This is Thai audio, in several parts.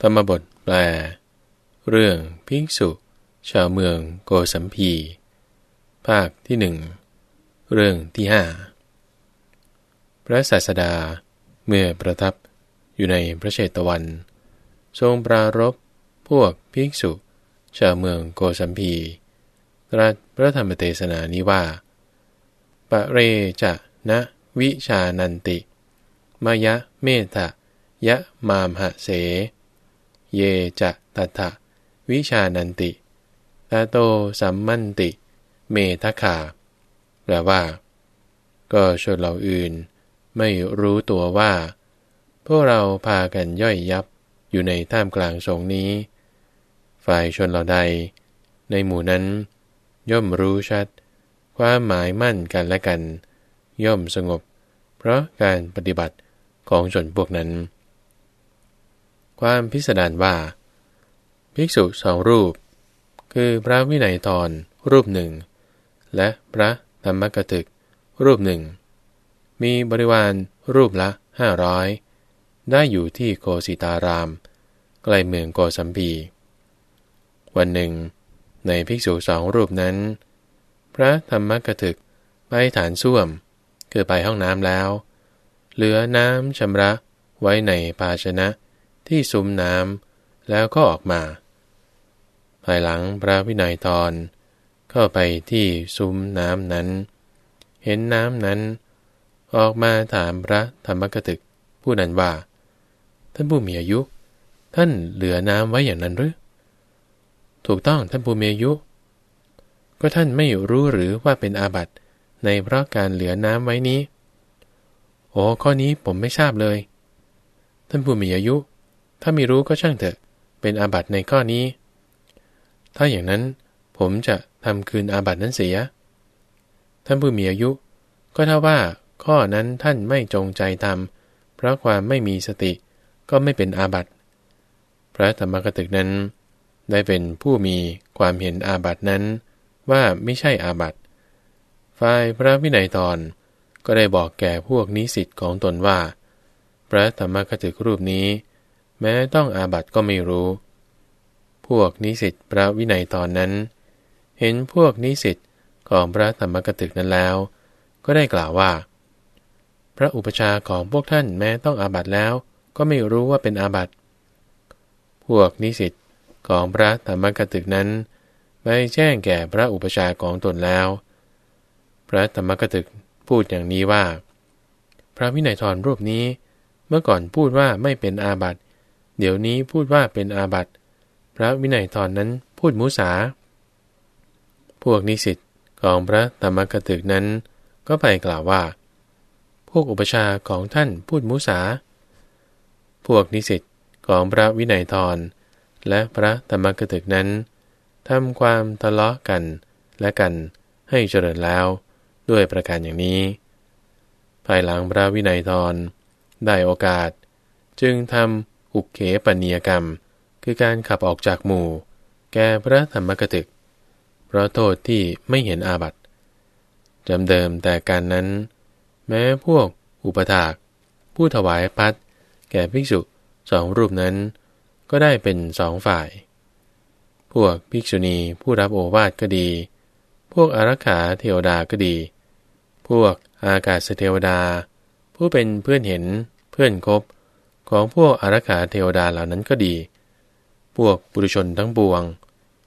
ธรรมบทแปล เรื่องภิกษุชาวเมืองโกสัมพี ภาคที่หนึ่ง เรื่องที่ห้าพระศาสดาเมื่อประทับอยู่ในพระเชตวัน ทรงปรารบพวกภิกษุชาวเมืองโกสัมพีตรัสพระธรรมเทศนานี้ว่า ปะเรจะนะวิชานันติมายะเมธะยะมามหะเส เยจะตัทะวิชานันติตาโตสัมมันติ เมทะขาแปลว่า ก็ชนเหล่าอื่น ไม่รู้ตัวว่า พวกเราพากันย่อยยับอยู่ในท่ามกลางสงนี้ ฝ่ายชนเหล่าใด ในหมู่นั้น ย่อมรู้ชัด ความหมายมั่นกันและกัน ย่อมสงบ เพราะการปฏิบัติของชนพวกนั้น ความพิสดารว่า ภิกษุสองรูป คือพระวินัยทรรูปหนึ่ง และพระธรรมกตึก รูปหนึ่ง มีบริวารรูปละห้าร้อยได้อยู่ที่โกสิตาราม ใกล้เมืองโกสัมพี วันหนึ่ง ในภิกษุสองรูปนั้น พระธรรมกตึกไปฐานส้วม คือไปห้องน้ำแล้ว เหลือน้ำชำระไว้ในภาชนะ ที่ซุ้มน้ำแล้วก็ออกมา ภายหลังพระวินัยทรเข้าไปที่ซุ้มน้ำนั้น เห็นน้ำนั้น ออกมาถามพระธรรมกตึก ผู้นั้นว่า ท่านผู้มีอายุ ท่านเหลือน้ำไว้อย่างนั้นหรือถูกต้องท่านผู้มีอายุ ก็ท่านไม่รู้หรือว่าเป็นอาบัติในเพราะการเหลือน้ำไว้นี้ โอ้ข้อนี้ผมไม่ทราบเลย ท่านผู้มีอายุ ถ้าไม่รู้ก็ช่างเถอะ เป็นอาบัติในข้อนี้ ถ้าอย่างนั้นผมจะทำคืนอาบัตินั้นเสีย ท่านผู้มีอายุ ก็ถ้าว่าข้อนั้นท่านไม่จงใจทำเพราะความไม่มีสติก็ไม่เป็นอาบัติ พระธรรมกตึกนั้น ได้เป็นผู้มีความเห็นอาบัตินั้น ว่าไม่ใช่อาบัติฝ่ายพระวินัยตอนก็ได้บอกแก่พวกนิสิตของตนว่า พระธรรมกตึกรูปนี้ แม้ต้องอาบัติก็ไม่รู้ พวกนิสิตพระวินัยตอนนั้น เห็นพวกนิสิตของพระธรรมกตึกนั้นแล้ว ก็ได้กล่าวว่า พระอุปชาของพวกท่านแม้ต้องอาบัติแล้ว ก็ไม่รู้ว่าเป็นอาบัติ พวกนิสิตของพระธรรมกตึกนั้นไปแจ้งแก่พระอุปชาของตนแล้ว พระธรรมกตึกพูดอย่างนี้ว่า พระวินัยทรรูปนี้เมื่อก่อนพูดว่าไม่เป็นอาบัติ เดี๋ยวนี้พูดว่าเป็นอาบัติ พระวินัยทรนนั้นพูดมุสา พวกนิสิตของพระธรรมกตึกนั้น ก็ไปกล่าวว่า พวกอุปชาของท่านพูดมุสา พวกนิสิตของพระวินัยทรและพระธรรมกตึกนั้นทำความทะเลาะกันและกันให้เจริญแล้วด้วยประการอย่างนี้ ภายหลังพระวินัยทรได้โอกาส จึงทำ อุกเขปนียกรรม คือการขับออกจากหมู่ แก่พระธรรมกตึก เพราะโทษที่ไม่เห็นอาบัติจำเดิมแต่การนั้น แม้พวกอุปถาก ผู้ถวายพัดแก่ภิกษุสองรูปนั้น ก็ได้เป็นสองฝ่าย พวกภิกษุณีผู้รับโอวาทก็ดี พวกอารักขาเทวดาก็ดี พวกอากาศเทวดา ผู้เป็นเพื่อนเห็นเพื่อนคบ ของพวกอารักขาเทวดาเหล่านั้นก็ดี พวกปุถุชนทั้งปวง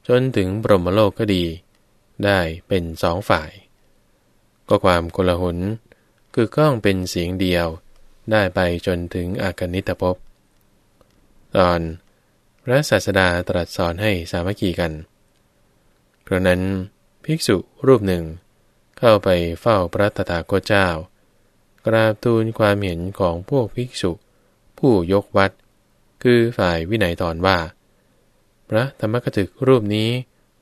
จนถึงบรมโลกก็ดี ได้เป็นสองฝ่าย ก็ความโกลาหลคือก้องเป็นเสียงเดียว ได้ไปจนถึงอากนิตภพ ตอนพระศาสดาตรัสสอนให้สามัคคีกัน เพราะนั้นภิกษุรูปหนึ่ง เข้าไปเฝ้าพระตถาคตเจ้ากราบทูลความเห็นของพวกภิกษุ ผู้ยกวัด คือฝ่ายวินัยตอนว่า พระธรรมกถึกรูปนี้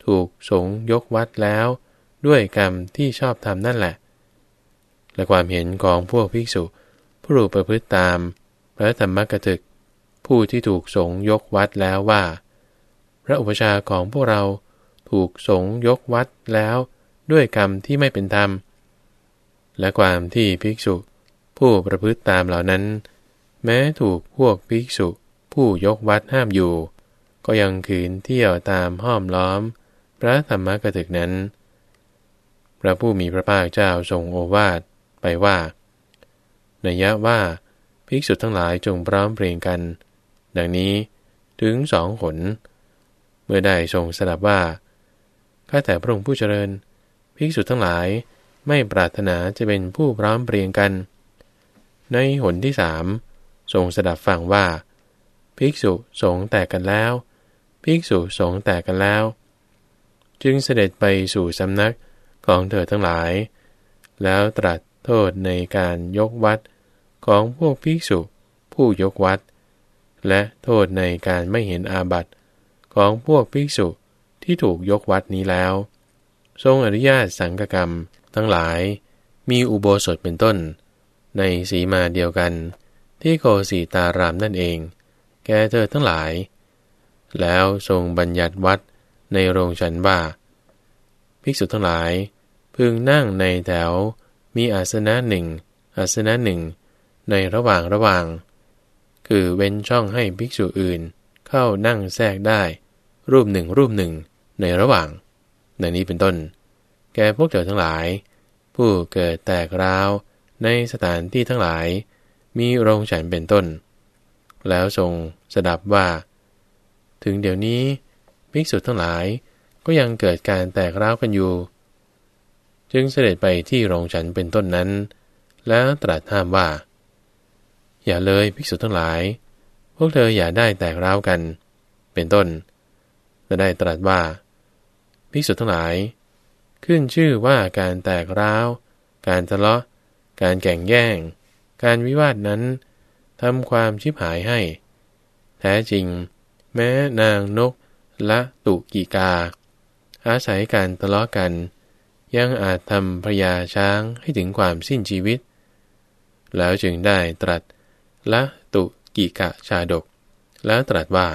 ถูกสงยกวัดแล้ว ด้วยกรรมที่ชอบทำนั่นแหละ และความเห็นของพวกภิกษุ ผู้ประพฤติตาม พระธรรมกถึก ผู้ที่ถูกสงยกวัดแล้วว่า พระอุปชาของพวกเราถูกสงยกวัดแล้วด้วยกรรมที่ไม่เป็นธรรม และความที่ภิกษุ ผู้ประพฤติตามเหล่านั้น แม้ถูกพวกภิกษุผู้ยกวัดห้ามอยู่ ก็ยังขืนเที่ยวตามห้อมล้อม พระธรรมกถึกนั้น พระผู้มีพระภาคเจ้าทรงโอวาทไปว่านัยะว่าภิกษุทั้งหลายจงพร้อมเพรียงกัน ดังนี้ถึงสองขน เมื่อได้ทรงสดับว่าข้าแต่พระองค์ผู้เจริญ ภิกษุทั้งหลายไม่ปรารถนาจะเป็นผู้พร้อมเพรียงกัน ในหนที่สาม ทรงสดับฟังว่า ภิกษุสงแตกกันแล้ว ภิกษุสงแตกกันแล้ว จึงเสด็จไปสู่สำนักของเธอทั้งหลาย แล้วตรัสโทษในการยกวัดของพวกภิกษุผู้ยกวัด และโทษในการไม่เห็นอาบัติของพวกภิกษุที่ถูกยกวัดนี้แล้ว ทรงอนุญาตสังฆกรรมทั้งหลายมีอุโบสถเป็นต้น ในสีมาเดียวกัน ที่โกสีตารามนั่นเอง แกเธอทั้งหลาย แล้วทรงบัญญัติวัดในโรงฉันว่า ภิกษุทั้งหลาย พึงนั่งในแถว มีอาสนะหนึ่ง อาสนะหนึ่ง ในระหว่างระหว่าง คือเว้นช่องให้ภิกษุอื่นเข้านั่งแทรกได้ รูปหนึ่งรูปหนึ่ง ในระหว่างในนี้เป็นต้น แกพวกเธอทั้งหลาย ผู้เกิดแตกร้าวในสถานที่ทั้งหลาย มีโรงฉันเป็นต้น แล้วทรงสดับว่า ถึงเดี๋ยวนี้ภิกษุทั้งหลายก็ยังเกิดการแตกร้าวกันอยู่ จึงเสด็จไปที่โรงฉันเป็นต้นนั้น แล้วตรัสห้ามว่า อย่าเลยภิกษุทั้งหลาย พวกเธออย่าได้แตกร้าวกัน เป็นต้นและได้ตรัสว่าภิกษุทั้งหลาย ขึ้นชื่อว่าการแตกร้าว การทะเลาะ การแก่งแย่ง การวิวาทนั้นทำความชิบหายให้ แท้จริง แม้นางนกละตุกีกา อาศัยการทะเลาะกัน ยังอาจทำพระยาช้างให้ถึงความสิ้นชีวิต แล้วจึงได้ตรัสละตุกีกะชาดก แล้วตรัสว่า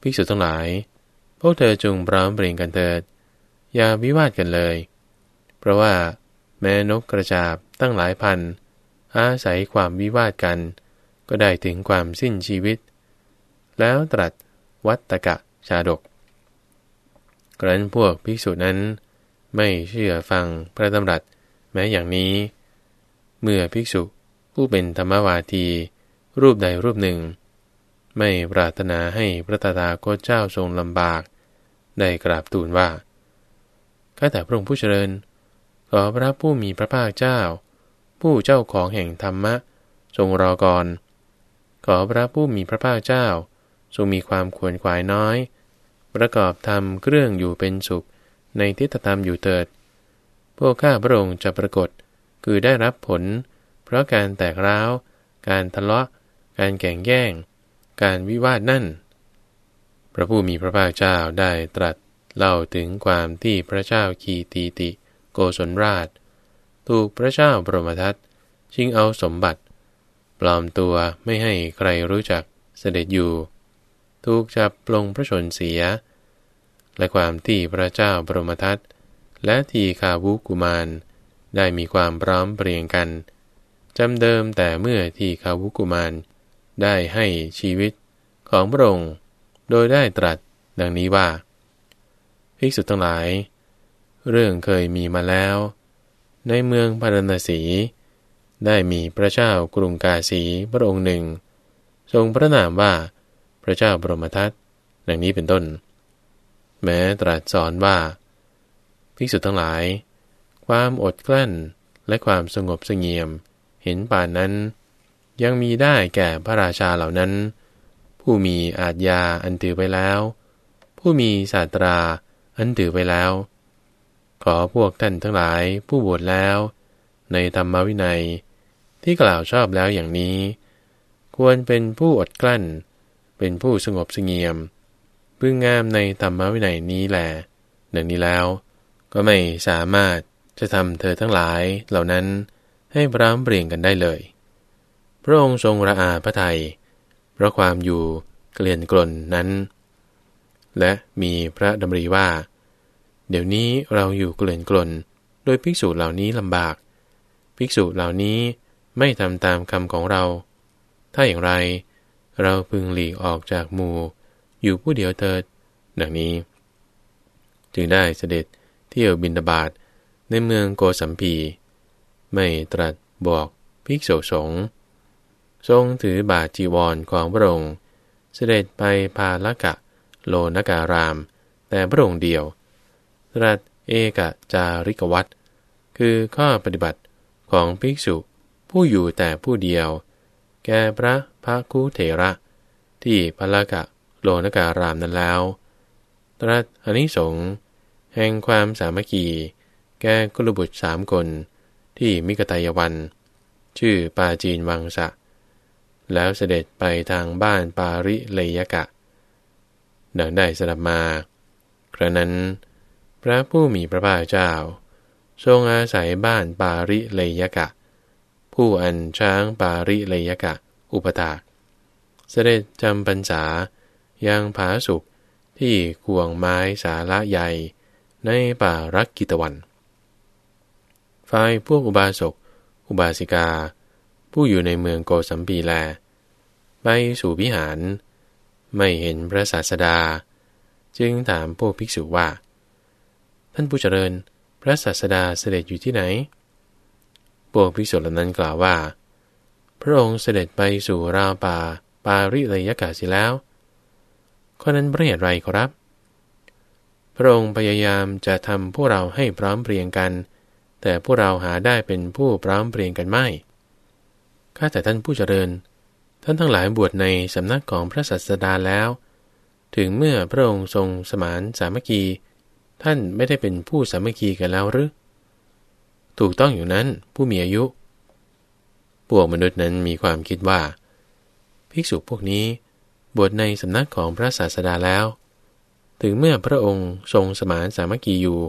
ภิกษุทั้งหลาย พวกเธอจงพร้อมเปลี่ยนกันเถิด อย่าวิวาทกันเลย เพราะว่าแม้นกกระจาบตั้งหลายพัน อาศัยความวิวาทกัน ก็ได้ถึงความสิ้นชีวิต แล้วตรัสวัตตกะชาดก กรันพวกภิกษุนั้น ไม่เชื่อฟังพระดำรัสแม้อย่างนี้ เมื่อภิกษุผู้เป็นธรรมวาที รูปใดรูปหนึ่ง ไม่ปรารถนาให้พระตถาคตเจ้าทรงลำบาก ได้กราบทูลว่าข้าแต่พระองค์ผู้เจริญขอพระผู้มีพระภาคเจ้า ผู้เจ้าของแห่งธรรมะ ทรงรอก่อน ขอพระผู้มีพระภาคเจ้า ทรงมีความขวนขวายน้อย ประกอบธรรมเครื่องอยู่เป็นสุข ในทิฏฐธรรมอยู่เถิด พวกข้าพระองค์จะปรากฏคือได้รับผล เพราะการแตกร้าว การทะเลาะ การแก่งแย่ง การวิวาทนั่น พระผู้มีพระภาคเจ้าได้ตรัสเล่าถึงความที่พระเจ้าคีตีติ โกศลราช ถูกพระเจ้าบรมทัตชิงเอาสมบัติ ปลอมตัวไม่ให้ใครรู้จักเสด็จอยู่ ถูกจับปลงพระชนเสีย และความที่พระเจ้าบรมทัตและทีคาวุกุมารได้มีความพร้อมเปรียงกันจำเดิมแต่เมื่อทีคาวุกุมารได้ให้ชีวิตของพระองค์โดยได้ตรัสดังนี้ว่า ภิกษุทั้งหลาย เรื่องเคยมีมาแล้ว ในเมืองพารณสี ได้มีพระเจ้ากรุงกาสีพระองค์หนึ่ง ทรงพระนามว่าพระเจ้าบรมทัตดังนี้เป็นต้น แม้ตรัสสอนว่า ภิกษุทั้งหลาย ความอดกลั้นและความสงบสงเงียม เห็นป่านนั้น ยังมีได้แก่พระราชาเหล่านั้น ผู้มีอาจยาอันถือไปแล้ว ผู้มีศาสตราอันถือไปแล้ว ขอพวกท่านทั้งหลายผู้บวชแล้ว ในธรรมวินัย ที่กล่าวชอบแล้วอย่างนี้ ควรเป็นผู้อดกลั้น เป็นผู้สงบสงเงียมพึงงามในธรรมวินัยนี้แหละหนึ่งนี้แล้ว ก็ไม่สามารถจะทำเธอทั้งหลายเหล่านั้นให้พร้อมเปลี่ยนกันได้เลย พระองค์ทรงระอาพระทัยเพราะความอยู่เกลียนกลนนั้น และมีพระดำริว่า เดี๋ยวนี้เราอยู่เกลียนกลน โดยภิกษุเหล่านี้ลำบาก ภิกษุเหล่านี้ไม่ทำตามคำของเรา ถ้าอย่างไร เราพึงหลีกออกจากหมู่ อยู่ผู้เดียวเถิด ดังนี้ จึงได้เสด็จเที่ยวบินตบาทในเมืองโกสัมพี ไม่ตรัสบอกภิกษุสงฆ์ทรงถือบาจีวรของพระองค์ เสด็จไปพาละกะโลนการาม แต่พระองค์เดียว ตรัสเอกจาริกวัตคือข้อปฏิบัติของภิกษุผู้อยู่แต่ผู้เดียว แก่พระภาคุเถระ ที่พละกะโลนการามนั้นแล้ว ตรัสอนิสงส์แห่งความสามัคคี แก่กุลบุตรสามคน ที่มิกตายวัน ชื่อปาจีนวังสะ แล้วเสด็จไปทางบ้านปาริเลยกะ ดังได้สดับมา ครั้นั้น พระผู้มีพระภาคเจ้า ทรงอาศัยบ้านปาริเลยกะ ผู้อันช้างปาริเลยกะ อุปถาก เสด็จจำพรรษายังผาสุกที่ควงไม้สาละใหญ่ในป่ารักกิตวัน ฝ่ายพวกอุบาสก อุบาสิกา ผู้อยู่ในเมืองโกสัมปีแล ไปสู่วิหาร ไม่เห็นพระศาสดา จึงถามพวกภิกษุว่า ท่านผู้เจริญ พระศาสดาเสด็จอยู่ที่ไหนพวกภิกษุเหล่านั้นกล่าวว่า พระองค์เสด็จไปสู่ราวป่าปาริเลยกาสิแล้วข้อนั้นเพราะเหตุไรครับ พระองค์พยายามจะทำพวกเราให้พร้อมเพรียงกัน แต่พวกเราหาได้เป็นผู้พร้อมเพรียงกันไม่ข้าแต่ท่านผู้เจริญ ท่านทั้งหลายบวชในสำนักของพระสัสดาแล้ว ถึงเมื่อพระองค์ทรงสมานสามัคคี ท่านไม่ได้เป็นผู้สามัคคีกันแล้วหรือ ถูกต้องอยู่นั้นผู้มีอายุ พวกมนุษย์นั้นมีความคิดว่า ภิกษุพวกนี้บวชในสำนักของพระศาสดาแล้ว ถึงเมื่อพระองค์ทรงสมานสามัคคีอยู่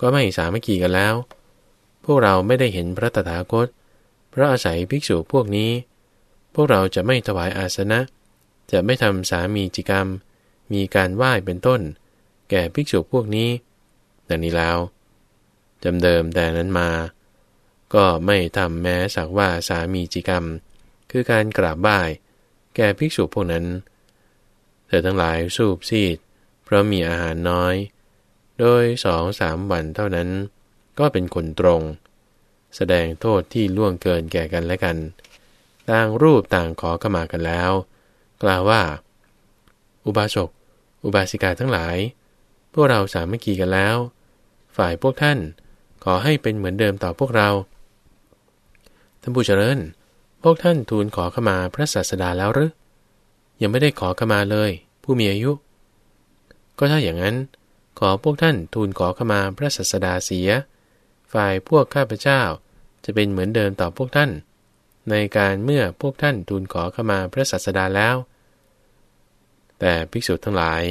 ก็ไม่สามัคคีกันแล้ว พวกเราไม่ได้เห็นพระตถาคต เพราะอาศัยภิกษุพวกนี้ พวกเราจะไม่ถวายอาสนะ จะไม่ทำสามีจิกรรม มีการไหว้เป็นต้น แก่ภิกษุพวกนี้ดังนี้แล้วจำเดิมแต่นั้นมา ก็ไม่ทำแม้สักว่าสามีจิกรรม คือการกราบไหว้แก่ภิกษุพวกนั้น เธอทั้งหลายสูบซีด เพราะมีอาหารน้อย โดยสองสามวันเท่านั้น ก็เป็นคนตรง แสดงโทษที่ล่วงเกินแก่กันและกัน ต่างรูปต่างขอขมากันแล้ว กล่าวว่า อุบาสกอุบาสิกาทั้งหลาย พวกเราสามัคคีกันแล้ว ฝ่ายพวกท่านขอให้เป็นเหมือนเดิมต่อพวกเรา ท่านผู้เจริญ พวกท่านทูลขอขมาพระศาสดาแล้วหรือ ยังไม่ได้ขอขมาเลย ผู้มีอายุ ก็ถ้าอย่างนั้น ขอพวกท่านทูลขอขมาพระศาสดาเสีย ฝ่ายพวกข้าพเจ้าจะเป็นเหมือนเดิมต่อพวกท่าน ในการเมื่อพวกท่านทูลขอขมาพระศาสดาแล้ว แต่ภิกษุทั้งหลาย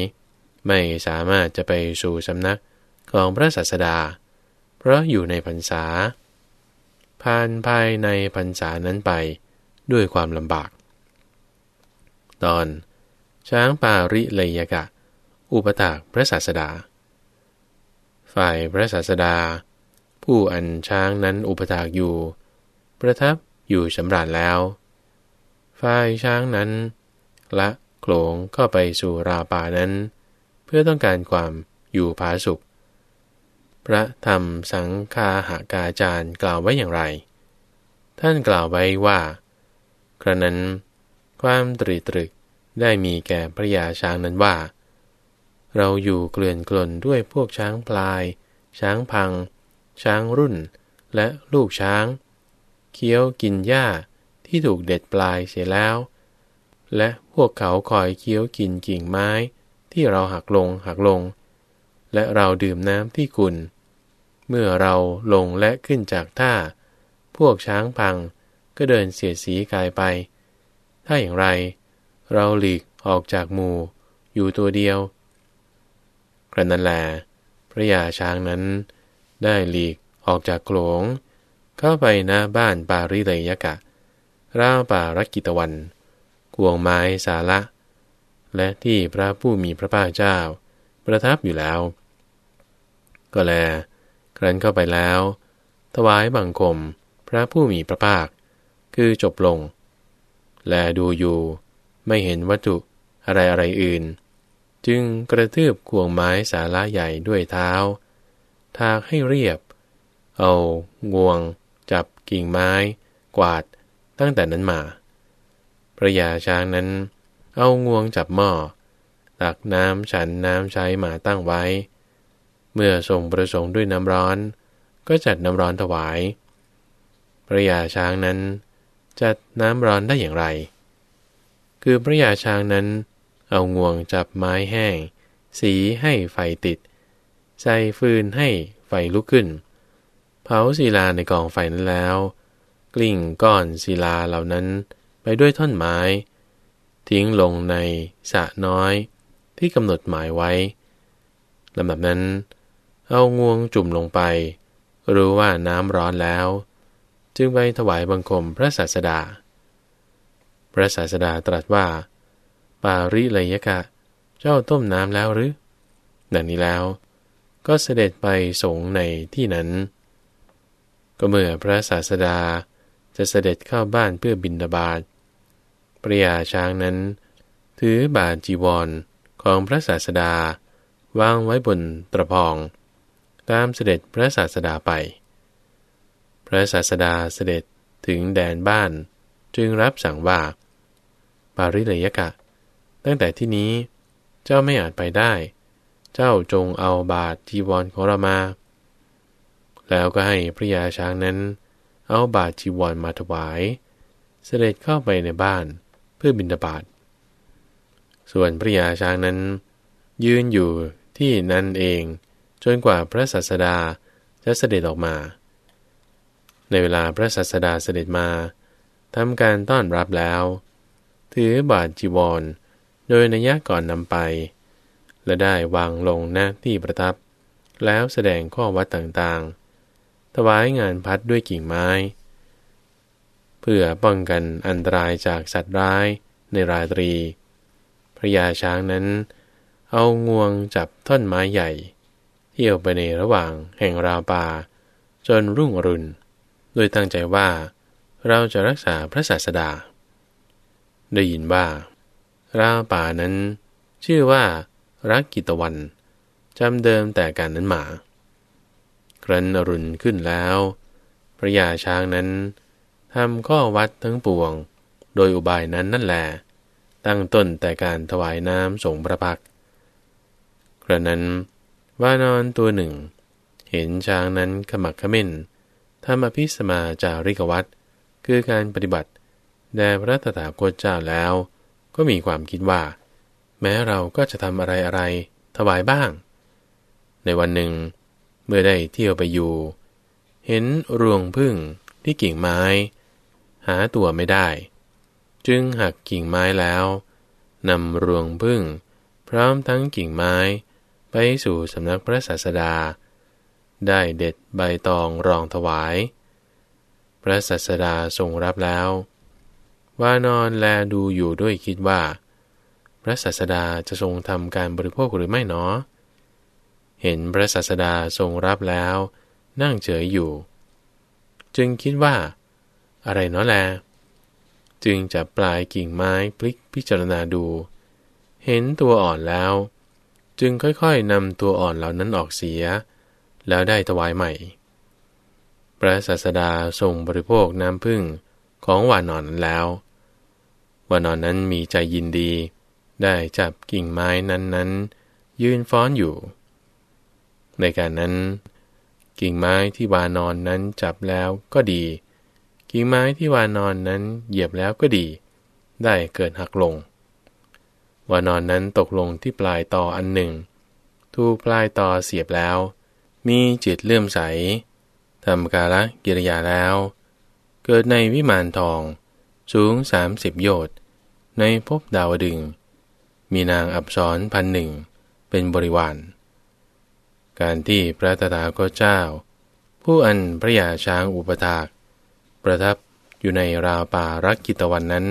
ไม่สามารถจะไปสู่สำนักของพระศาสดา เพราะอยู่ในพรรษา ผ่านภายในพรรษานั้นไปด้วยความลำบาก ตอน ช้างปาริเลยกะ อุปถากพระศาสดา ฝ่ายพระศาสดา ผู้อันช้างนั้นอุปถากอยู่ ประทับอยู่สำราญแล้ว ฝ่ายช้างนั้น ละโขลงเข้าไปสู่ราป่านั้น พื่อต้องการความอยู่ผาสุข พระธรรมสังคาหากาจารย์กล่าวไว้อย่างไร ท่านกล่าวไว้ว่า กระนั้น ความตรีตรึกได้มีแก่พระยาช้างนั้นว่า เราอยู่เกลื่อนกลนด้วยพวกช้างพลาย ช้างพัง ช้างรุ่น และลูกช้าง เคี้ยวกินหญ้าที่ถูกเด็ดปลายเสียแล้ว และพวกเขาคอยเคี้ยวกินกิ่งไม้ ที่เราหักลงหักลง และเราดื่มน้ำที่กุนเมื่อเราลงและขึ้นจากท่า พวกช้างพังก็เดินเสียสีกายไป ถ้าอย่างไร เราหลีกออกจากหมู่อยู่ตัวเดียว กระนั้นแหลพระยาช้างนั้นได้หลีกออกจากโขลง เข้าไปหน้าบ้านปาริเลยกะ ร่าป่ารักกิตวันกวงไม้สาละ และที่พระผู้มีพระภาคเจ้า ประทับอยู่แล้ว ก็แล ครั้นเข้าไปแล้ว ถวายบังคมพระผู้มีพระภาค คือจบลง แลดูอยู่ ไม่เห็นวัตถุอะไรอะไรอื่น จึงกระทืบขวงไม้สาระใหญ่ด้วยเท้า ทากให้เรียบ เอางวง จับกิ่งไม้ กวาดตั้งแต่นั้นมา พระยาช้างนั้น เอางวงจับหม้อตักน้ำฉันน้ำใช้มาตั้งไว้ เมื่อทรงประสงค์ด้วยน้ำร้อน ก็จัดน้ำร้อนถวาย พระยาช้างนั้น จัดน้ำร้อนได้อย่างไร คือพระยาช้างนั้น เอางวงจับไม้แห้ง สีให้ไฟติด ใส่ฟืนให้ไฟลุกขึ้น เผาศิลาในกองไฟนั้นแล้ว กลิ่งก้อนศิลาเหล่านั้นไปด้วยท่อนไม้ ทิ้งลงในสะน้อยที่กำหนดหมายไว้ลำดับนั้น เอางวงจุ่มลงไป รู้ว่าน้ำร้อนแล้ว จึงไปถวายบังคมพระศาสดา พระศาสดาตรัสว่า ปาริเลยกะ เจ้าต้มน้ำแล้วหรือ ดังนี้แล้ว ก็เสด็จไปสงในที่นั้น ก็เมื่อพระศาสดาจะเสด็จเข้าบ้านเพื่อบินดาบาด ปริยาช้างนั้น ถือบาจีวรของพระศาสดาวางไว้บนตะพอง ตามเสด็จพระศาสดาไป พระศาสดาเสด็จถึงแดนบ้านจึงรับสั่งว่า ปาริเลยกะ ตั้งแต่ที่นี้เจ้าไม่อาจไปได้ เจ้าจงเอาบาทจีวรของเรามา แล้วก็ให้พระยาช้างนั้น เอาบาทจีวรมาถวาย เสด็จเข้าไปในบ้าน พื่อบินดาบาตส่วนพระยาช้างนั้น ยืนอยู่ที่นั่นเองจนกว่าพระศาสดาจะเสด็จออกมา ในเวลาพระศาสดาเสด็จมาทำการต้อนรับแล้ว ถือบาทจีวร โดยนัยก่อนนำไป และได้วางลงหน้าที่ประทับ แล้วแสดงข้อวัดต่างๆ ถวายงานพัดด้วยกิ่งไม้ เพื่อป้องกันอันตรายจากสัตว์ร้ายในราตรี พระยาช้างนั้น เอางวงจับท่อนไม้ใหญ่ เที่ยวไปในระหว่างแห่งราวป่า จนรุ่งอรุณโดยตั้งใจว่า เราจะรักษาพระศาสดา ได้ยินว่า ราวป่านั้น ชื่อว่ารักกิตวันจำเดิมแต่การนั้นมา ครั้นอรุณขึ้นแล้ว พระยาช้างนั้น ทำข้อวัดทั้งปวง โดยอุบายนั้นนั่นแหละตั้งต้นแต่การถวายน้ำสงพระพักกระนั้นว่านอนตัวหนึ่ง เห็นช้างนั้นขมักขม้นทำอภิสมาจาริกวัตคือการปฏิบัติแด่พระตถาคตเจ้าแล้ว ก็มีความคิดว่า แม้เราก็จะทำอะไรอะไรถวายบ้าง ในวันหนึ่ง เมื่อได้เที่ยวไปอยู่ เห็นรวงพึ่งที่กิ่งไม้ หาตัวไม่ได้ จึงหักกิ่งไม้แล้วนำรวงพึ่ง พร้อมทั้งกิ่งไม้ ไปสู่สำนักพระศาสดา ได้เด็ดใบตองรองถวาย พระศาสดาทรงรับแล้ว ว่านอนแลดูอยู่ด้วยคิดว่า พระศาสดาจะทรงทำการบริโภคหรือไม่หนอ เห็นพระศาสดาทรงรับแล้ว นั่งเฉยอยู่ จึงคิดว่า อะไรเนาะแล จึงจะปลายกิ่งไม้พลิกพิจารณาดู เห็นตัวอ่อนแล้ว จึงค่อยๆนำตัวอ่อนเหล่านั้นออกเสีย แล้วได้ถวายใหม่ พระศาสดาทรงบริโภคน้ำพึ่งของวานอนนั้นแล้ว วานอนนั้นมีใจยินดี ได้จับกิ่งไม้นั้นๆ ยืนฟ้อนอยู่ ในการนั้น กิ่งไม้ที่วานอนนั้นจับแล้วก็ดี กิ่งไม้ที่วานอนนั้นเหยียบแล้วก็ดี ได้เกิดหักลง วานอนนั้นตกลงที่ปลายต่ออันหนึ่ง ถูกปลายต่อเสียบแล้ว มีจิตเลื่อมใสทำกาลกิริยาแล้ว เกิดในวิมานทอง สูงสามสิบโยชน์ในภพดาวดึง มีนางอับสรพันหนึ่ง เป็นบริวาร การที่พระตถาคตเจ้า ผู้อันพระยาช้างอุปถาก ประทับอยู่ในราวป่ารักกิตวันนั้น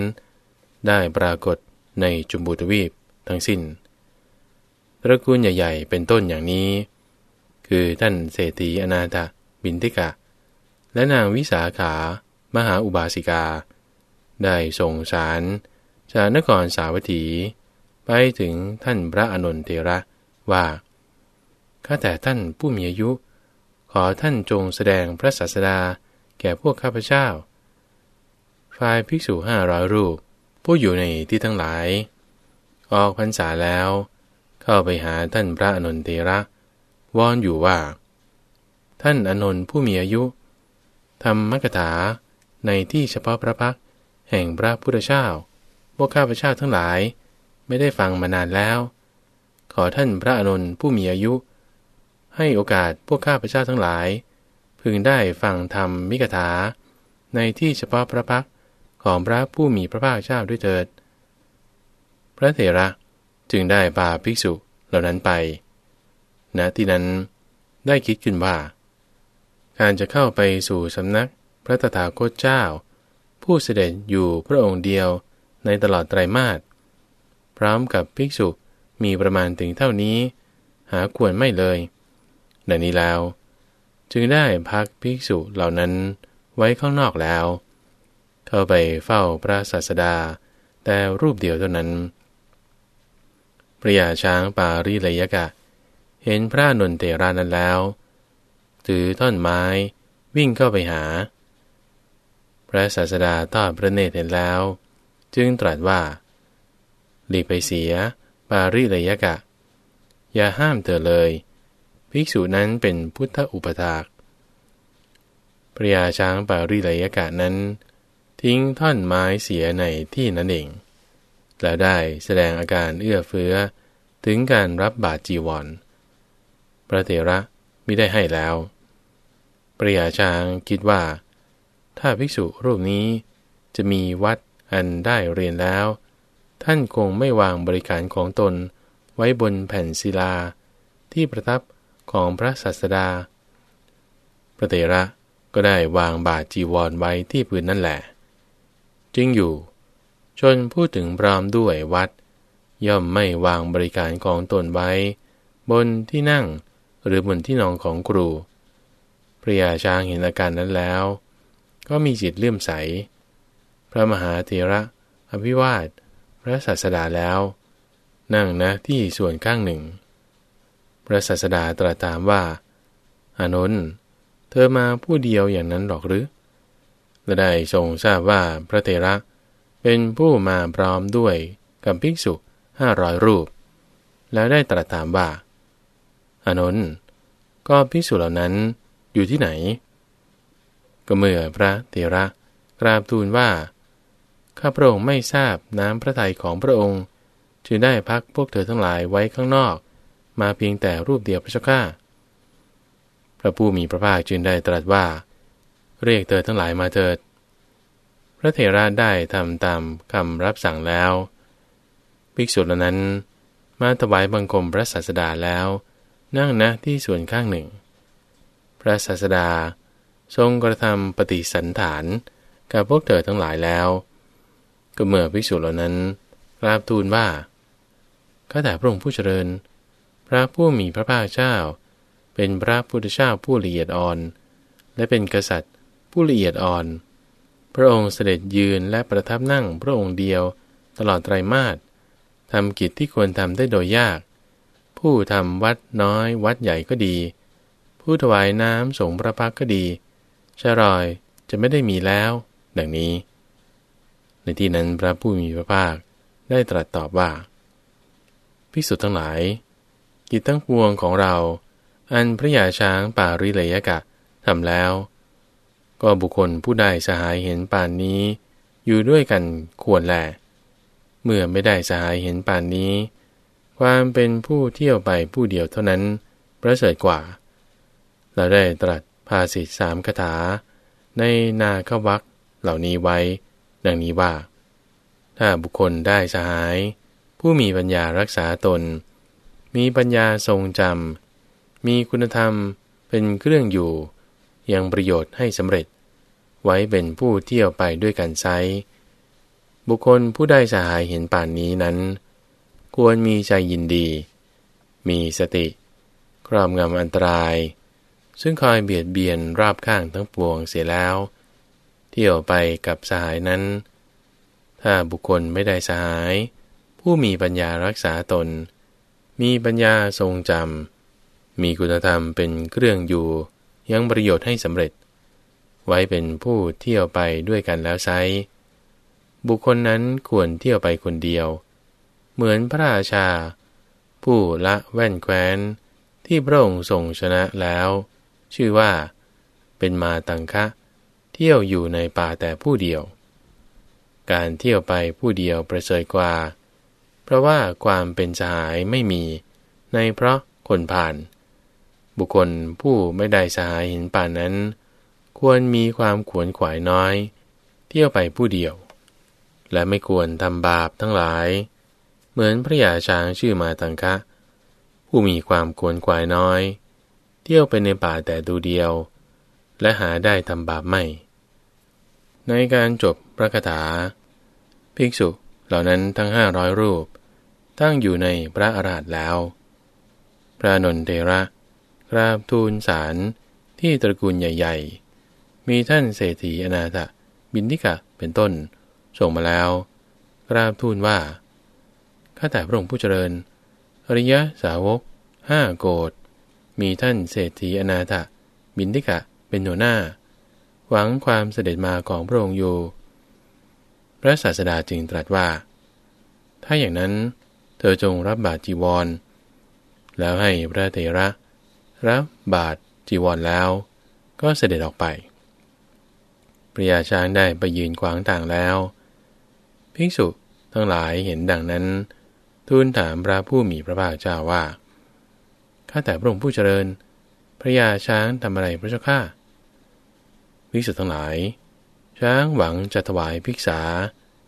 ได้ปรากฏในจุมบูทวีปทั้งสิน้น ตระกูลใหญ่ๆ เป็นต้นอย่างนี้ คือท่านเศรษฐีอนาถบินทิกะ และนางวิสาขามหาอุบาสิกา ได้ส่งสารจากนครสาวัตถี ไปถึงท่านพระอนุนเทระว่าข้าแต่ท่านผู้มีอายุ ขอท่านจงแสดงพระศาสดา แก่พวกข้าพเจ้า ฝ่ายภิกษุห้าร้อยรูป ผู้อยู่ในที่ทั้งหลาย ออกพรรษาแล้ว เข้าไปหาท่านพระอนุนเทระวอนอยู่ว่า ท่านอนนท์ผู้มีอายุทำมกถาในที่เฉพาะพระพักแห่งพระพุทธเจ้าพวกข้าพเจ้าทั้งหลาย ไม่ได้ฟังมานานแล้ว ขอท่านพระอนุนผู้มีอายุ ให้โอกาสพวกข้าพเจ้าทั้งหลาย พึงได้ฟังธรรมมิกถา ในที่เฉพาะพระพักของพระผู้มีพระภาคเจ้าด้วยเถิด พระเถระจึงได้พาภิกษุเหล่านั้นไปณที่นั้นได้คิดขึ้นว่า การจะเข้าไปสู่สำนักพระตถาคตเจ้า ผู้เสด็จอยู่พระองค์เดียวในตลอดไตรมาสพร้อมกับภิกษุมีประมาณถึงเท่านี้ หาควรไม่เลยดังนี้แล้ว จึงได้พักภิกษุเหล่านั้นไว้ข้างนอกแล้ว เข้าไปเฝ้าพระศาสดา แต่รูปเดียวเท่านั้นพระยาช้างปารีเลยกะ เห็นพระนนเตรานั้นแล้ว ถือท่อนไม้วิ่งเข้าไปหา พระศาสดาทอดพระเนตรเห็นแล้ว จึงตรัสว่าหลีไปเสีย ปาริเลยกะ อย่าห้ามเธอเลย ภิกษุนั้นเป็นพุทธอุปถากพระยาช้างปาริเลยกะนั้น ทิ้งท่อนไม้เสียในที่นั้นเอง แล้วได้แสดงอาการเอื้อเฟื้อถึงการรับบาจีวร พระเถระไม่ได้ให้แล้ว พระยาช้างคิดว่า ถ้าภิกษุรูปนี้จะมีวัดอันได้เรียนแล้ว ท่านคงไม่วางบริการของตนไว้บนแผ่นศิลาที่ประทับ ของพระศาสดา พระเตระก็ได้วางบาทจีวรไว้ที่พื้นนั่นแหละจึงอยู่ ชนพูดถึงพรามด้วยวัด ย่อมไม่วางบริการของตนไว้ บนที่นั่งหรือบนที่นอนของครู พระยาช้างเห็นอาการนั้นแล้ว ก็มีจิตเลื่อมใส พระมหาเถระอภิวาท พระศาสดาแล้ว นั่งนะที่ส่วนข้างหนึ่ง ระศาสดาตรัสถามว่า อานนท์เธอมาผู้เดียวอย่างนั้นหรอกหรือและได้ทรงทราบว่าพระเทระเป็นผู้มาพร้อมด้วยกับภิกษุห้าร้อยรูป แล้วได้ตรัสถามว่า อานนท์ก็ภิกษุเหล่านั้นอยู่ที่ไหน ก็เมื่อพระเทระกราบทูลว่า ข้าพระองค์ไม่ทราบน้ำพระทัยของพระองค์ จึงได้พักพวกเธอทั้งหลายไว้ข้างนอก มาเพียงแต่รูปเดียวพระเจ้าข้าพระผู้มีพระภาคจึงได้ตรัสว่า เรียกเธอทั้งหลายมาเถิด พระเถระได้ทำตามคำรับสั่งแล้ว ภิกษุเหล่านั้น มาถวายบังคมพระศาสดาแล้ว นั่งนะที่ส่วนข้างหนึ่ง พระศาสดาทรงกระทำปฏิสันฐานกับพวกเธอทั้งหลายแล้ว ก็เมื่อภิกษุเหล่านั้นกราบทูลว่าข้าแต่พระองค์ผู้เจริญ พระผู้มีพระภาคเจ้า เป็นพระพุทธเจ้าผู้ละเอียดอ่อน และเป็นกษัตริย์ผู้ละเอียดอ่อน พระองค์เสด็จยืนและประทับนั่งพระองค์เดียวตลอดไตรมาสทำกิจที่ควรทำได้โดยยาก ผู้ทำวัดน้อยวัดใหญ่ก็ดี ผู้ถวายน้ำสงพระพักก็ดีชรอยจะไม่ได้มีแล้ว ดังนี้ ในที่นั้นพระผู้มีพระภาคได้ตรัสตอบว่าพิสุทธ์ทั้งหลาย กิจทั้งปวงของเรา อันพระยาช้างป่าริเลยกะทำแล้ว ก็บุคคลผู้ใดสหายเห็นป่านนี้ อยู่ด้วยกันควรแล เมื่อไม่ได้สหายเห็นป่านนี้ ความเป็นผู้เที่ยวไปผู้เดียวเท่านั้น ประเสริฐกว่า เราได้ตรัสภาษิตสามคาถา ในนาควักเหล่านี้ไว้ ดังนี้ว่า ถ้าบุคคลได้สหาย ผู้มีปัญญารักษาตน มีปัญญาทรงจำ มีคุณธรรมเป็นเครื่องอยู่ ยังประโยชน์ให้สำเร็จ ไว้เป็นผู้เที่ยวไปด้วยกันไซบุคคลผู้ได้สหายเห็นป่านนี้นั้น ควรมีใจยินดี มีสติ ครอบงำอันตราย ซึ่งคอยเบียดเบียนราบข้างทั้งปวงเสียแล้ว เที่ยวไปกับสหายนั้น ถ้าบุคคลไม่ได้สหาย ผู้มีปัญญารักษาตน มีปัญญาทรงจำ มีคุณธรรมเป็นเครื่องอยู่ ยังประโยชน์ให้สำเร็จ ไว้เป็นผู้เที่ยวไปด้วยกันแล้วไซบุคคลนั้นควรเที่ยวไปคนเดียว เหมือนพระราชา ผู้ละแว่นแคว้น ที่พระองค์ทรงชนะแล้ว ชื่อว่า เป็นมาตังคะ เที่ยวอยู่ในป่าแต่ผู้เดียว การเที่ยวไปผู้เดียวประเสริฐกว่า เพราะว่าความเป็นสหายไม่มี ในเพราะคนผ่าน บุคคลผู้ไม่ได้สหายเห็นป่านนั้น ควรมีความขวนขวายน้อย เที่ยวไปผู้เดียว และไม่ควรทำบาปทั้งหลาย เหมือนพระยาช้างชื่อมาตังคะ ผู้มีความกวนกวายน้อย เที่ยวไปในป่าแต่ดูเดียว และหาได้ทำบาปไม่ ในการจบพระคาถา ภิกษุเหล่านั้นทั้งห้าร้อยรูป ตั้งอยู่ในพระอาราธแล้ว พระนนเทระกราบทูลสารที่ตระกูลใหญ่ ๆ มีท่านเศรษฐีอนาถบินทิกะเป็นต้น ส่งมาแล้ว กราบทูลว่า ข้าแต่พระองค์ผู้เจริญ อริยสาวกห้าโกดมีท่านเศรษฐีอนาถบินทิกะเป็นหัวหน้า หวังความเสด็จมาของพระองค์อยู่ พระศาสดาจึงตรัสว่า ถ้าอย่างนั้น เธอจงรับบาตรจีวร แล้วให้พระเถระรับบาตรจีวรแล้ว ก็เสด็จออกไปพระยาช้างได้ไปยืนขวางทางแล้ว ภิกษุทั้งหลายเห็นดังนั้น ทูลถามพระผู้มีพระภาคเจ้าว่า ข้าแต่พระองค์ผู้เจริญ พระยาช้างทำอะไรพระเจ้าข้า ภิกษุทั้งหลาย ช้างหวังจะถวายภิกษา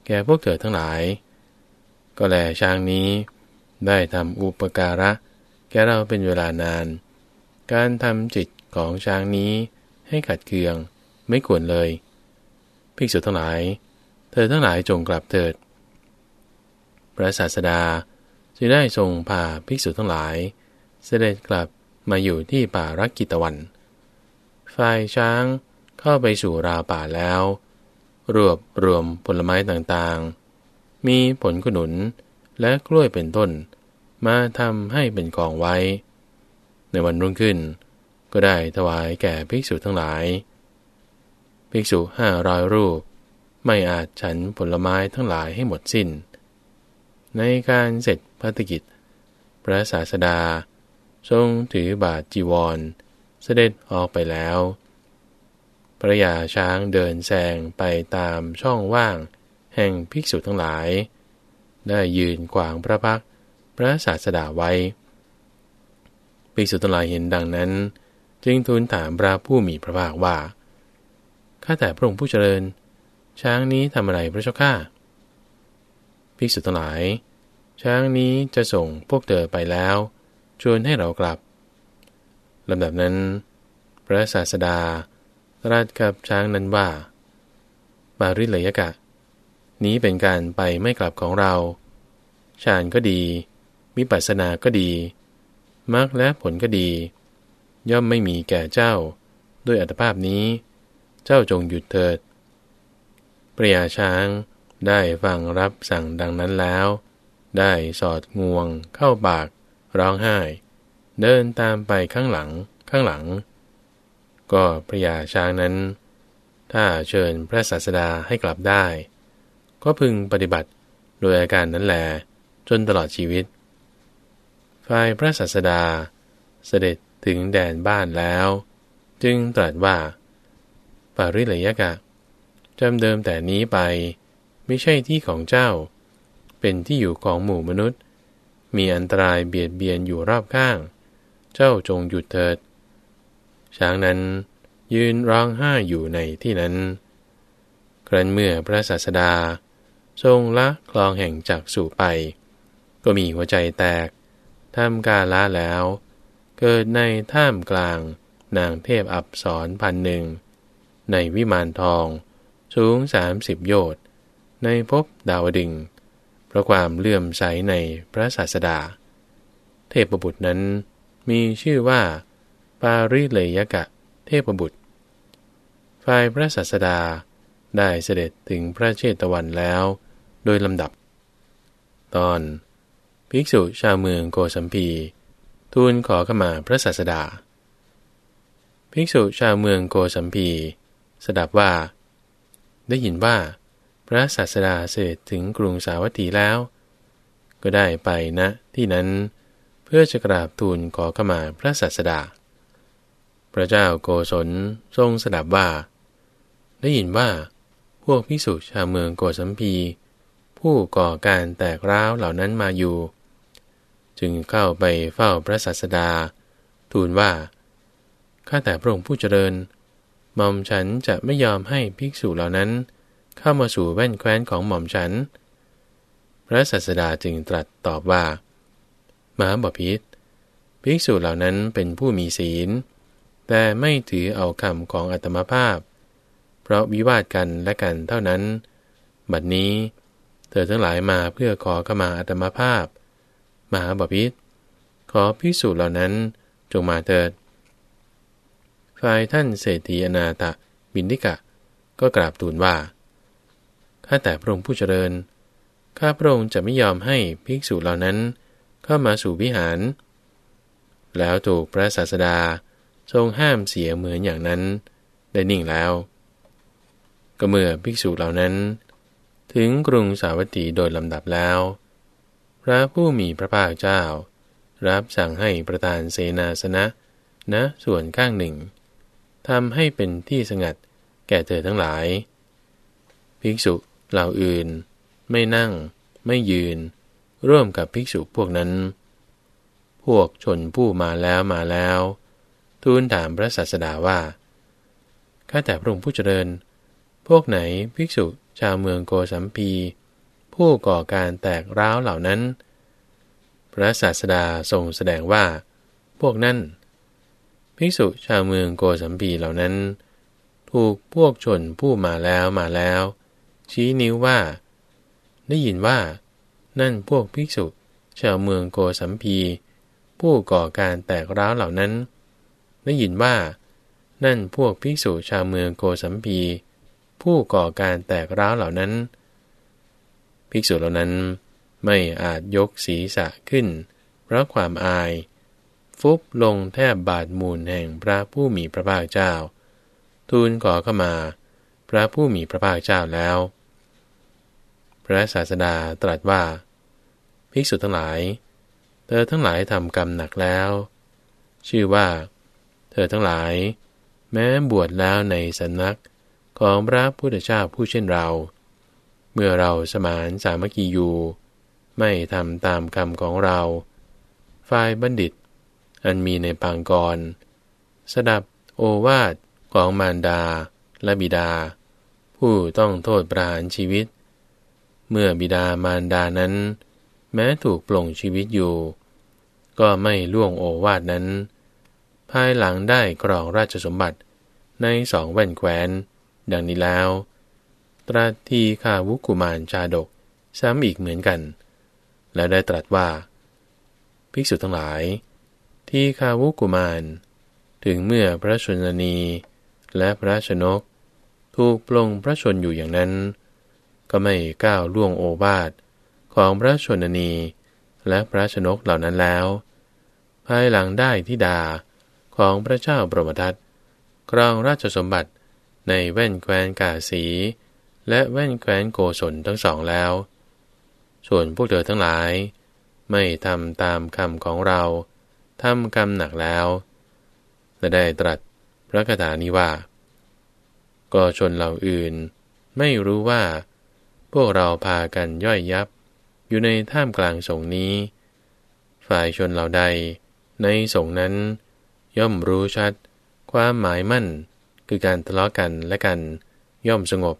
แก่พวกเธอทั้งหลาย ก็แลช้างนี้ ได้ทำอุปการะ แก่เราเป็นเวลานาน การทำจิตของช้างนี้ให้ขัดเคืองไม่ควรเลย ภิกษุทั้งหลาย เธอทั้งหลายจงกลับเถิด พระศาสดาจึงได้ทรงพาภิกษุทั้งหลาย เสด็จกลับมาอยู่ที่ป่ารักกิตวันฝ่ายช้างเข้าไปสู่ราป่าแล้ว รวบรวมผลไม้ต่างๆ มีผลขนุนและกล้วยเป็นต้น มาทำให้เป็นกองไว้ ในวันรุ่งขึ้น ก็ได้ถวายแก่ภิกษุทั้งหลาย ภิกษุห้ารอยรูป ไม่อาจฉันผลไม้ทั้งหลายให้หมดสิน้น ในการเสร็จพัฒกิจ พระศาสดา ทรงถือบาทจีวร เสด็จออกไปแล้วพระยาช้างเดินแซงไปตามช่องว่าง แห่งภิกษุทั้งหลาย ได้ยืนขวางพระพักพระศาสดาไว้ ภิกษุทั้งหลายเห็นดังนั้น จึงทูลถามพระผู้มีพระภาคว่า ข้าแต่พระองค์ผู้เจริญ ช้างนี้ทำอะไรพระเจ้าข้าภิกษุทั้งหลาย ช้างนี้จะส่งพวกเธอไปแล้ว ชวนให้เรากลับลำดับนั้น พระศาสดาตรัสกับช้างนั้นว่าบาริเลยกะ นี้เป็นการไปไม่กลับของเราฌานก็ดีมิปัสสนาก็ดีมรรคและผลก็ดี ย่อมไม่มีแก่เจ้า ด้วยอัตภาพนี้ เจ้าจงหยุดเถิดปริยาช้างได้ฟังรับสั่งดังนั้นแล้ว ได้สอดงวง เข้าปาก ร้องไห้ เดินตามไปข้างหลังข้างหลัง ก็พระยาช้างนั้น ถ้าเชิญพระศาสดาให้กลับได้ ก็พึงปฏิบัติโดยอาการนั้นแหลจนตลอดชีวิต ฝ่ายพระศาสดา เสด็จถึงแดนบ้านแล้ว จึงตรัสว่า ปาริเลยกะจำเดิมแต่นี้ไป ไม่ใช่ที่ของเจ้า เป็นที่อยู่ของหมู่มนุษย์ มีอันตรายเบียดเบียนอยู่รอบข้าง เจ้าจงหยุดเถิด ช้างนั้นยืนร้องไห้อยู่ในที่นั้น ครั้นเมื่อพระศาสดา ทรงละคลองแห่งจักสู่ไป ก็มีหัวใจแตกท่ามกาละแล้ว เกิดในท่ามกลาง นางเทพอับสรพันหนึ่ง ในวิมานทอง สูงสามสิบโยชน์ในภพดาวดึง เพราะความเลื่อมใสในพระศาสดา เทพบุตรนั้นมีชื่อว่า ปาริเลยกะ เทพบุตร ฝ่ายพระศาสดา ได้เสด็จถึงพระเชตวันแล้ว โดยลำดับ ตอน ภิกษุชาวเมืองโกสัมพี ทูลขอขมาพระศาสดา ภิกษุชาวเมืองโกสัมพี สดับว่า ได้ยินว่า พระศาสดาเสด็จถึงกรุงสาวัตถีแล้ว ก็ได้ไปณนะที่นั้นเพื่อจะกราบทูลขอขมาพระศาสดา พระเจ้าโกศลทรงสดับว่า ได้ยินว่า พวกภิกษุชาวเมืองโกสัมพี ผู้ก่อการแตกร้าวเหล่านั้นมาอยู่ จึงเข้าไปเฝ้าพระศาสดา ทูลว่า ข้าแต่พระองค์ผู้เจริญหม่อมฉันจะไม่ยอมให้ภิกษุเหล่านั้น เข้ามาสู่แว่นแคว้นของหม่อมฉัน พระศาสดาจึงตรัสตอบว่ามหาบพิษภิกษุเหล่านั้นเป็นผู้มีศีล แต่ไม่ถือเอาคำของอัตมภาพ เพราะวิวาทกันและกันเท่านั้น บัดนี้ เธอทั้งหลายมาเพื่อขอขมาอัตมภาพ มหาบพิษขอภิกษุเหล่านั้นจงมาเถิด ฝ่ายท่านเศรษฐีอนาตะบินดิกะ ก็กราบทูลว่า ข้าแต่พระองค์ผู้เจริญ ข้าพระองค์จะไม่ยอมให้ภิกษุเหล่านั้นเข้ามาสู่วิหาร แล้วถูกพระศาสดาทรงห้ามเสียเหมือนอย่างนั้น ได้นิ่งแล้ว ก็เมื่อภิกษุเหล่านั้น ถึงกรุงสาวัตถีโดยลำดับแล้ว พระผู้มีพระภาคเจ้า รับสั่งให้ประธานเสนาสนะณนะส่วนข้างหนึ่งทำให้เป็นที่สงัดแก่เธอทั้งหลาย ภิกษุเหล่าอื่น ไม่นั่ง ไม่ยืน ร่วมกับภิกษุพวกนั้น พวกชนผู้มาแล้วมาแล้ว ทูลถามพระศาสดาว่าข้าแต่พระองค์ผู้เจริญ พวกไหนภิกษุชาวเมืองโกสัมพี ผู้ก่อการแตกร้าวเหล่านั้น พระศาสดาทรงแสดงว่า พวกนั้น ภิกษุชาวเมืองโกสัมพีเหล่านั้น ถูกพวกชนผู้มาแล้วมาแล้ว ชี้นิ้วว่า ได้ยินว่า นั่นพวกภิกษุชาวเมืองโกสัมพี ผู้ก่อการแตกร้าวเหล่านั้น ได้ยินว่า นั่นพวกภิกษุชาวเมืองโกสัมพี ผู้ก่อการแตกร้าวเหล่านั้น ภิกษุเหล่านั้นไม่อาจยกศีรษะขึ้น เพราะความอาย ฟุบลงแทบบาดมูลแห่งพระผู้มีพระภาคเจ้า ทูลขอเข้ามา พระผู้มีพระภาคเจ้าแล้ว พระศาสดาตรัสว่า ภิกษุทั้งหลาย เธอทั้งหลายทำกรรมหนักแล้ว ชื่อว่า เธอทั้งหลาย แม้บวชแล้วในสำนัก ของพระพุทธเจ้าผู้เช่นเรา เมื่อเราสมานสามัคคีอยู่ ไม่ทำตามกรรมของเรา ฝ่ายบัณฑิต อันมีในปางกร สดับโอวาทของมารดาและบิดา ผู้ต้องโทษประหารชีวิต เมื่อบิดามารดานั้น แม้ถูกปลงชีวิตอยู่ ก็ไม่ล่วงโอวาทนั้น ภายหลังได้กรองราชสมบัติในสองแว่นแควน ดังนี้แล้ว ตรัสทีคาวุกุมารชาดกซ้ำอีกเหมือนกัน และได้ตรัสว่า ภิกษุทั้งหลาย ที่คาวุกุมาร ถึงเมื่อพระชนนีและพระชนก ถูกปลงพระชนอยู่อย่างนั้น ก็ไม่ก้าวล่วงโอบาทของพระชนนีและพระชนกเหล่านั้นแล้ว ภายหลังได้ที่ดาของพระเจ้าบรมทัตครองราชสมบัติ ในแว่นแคว้นกาสี และแว่นแคว้นโกศลทั้งสองแล้ว ส่วนพวกเธอทั้งหลาย ไม่ทำตามคำของเราทำกรรมหนักแล้วและได้ตรัสพระคาถานี้ว่า ก็ชนเหล่าอื่น ไม่รู้ว่า พวกเราพากันย่อยยับ อยู่ในท่ามกลางสงนี้ ฝ่ายชนเหล่าใด ในสงนั้น ย่อมรู้ชัด ความหมายมั่น คือการทะเลาะกันและกันย่อมสงบ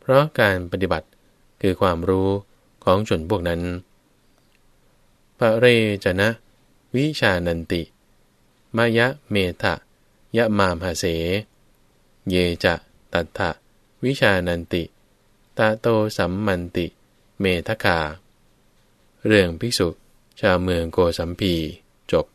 เพราะการปฏิบัติคือความรู้ของชนพวกนั้นปะเรจนะ วิชานันติ มายะเมทะยะมามหาเส เยจะตัตถะวิชานันติตาโตสัมมันติ เมทคา เรื่องภิกษุ ชาวเมืองโกสัมพีจบ